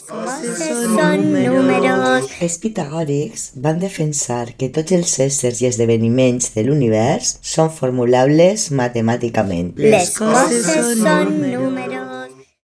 Les coses són números. Els pitagòrics van defensar que tots els éssers i esdeveniments de l'univers són formulables matemàticament. Les coses són números.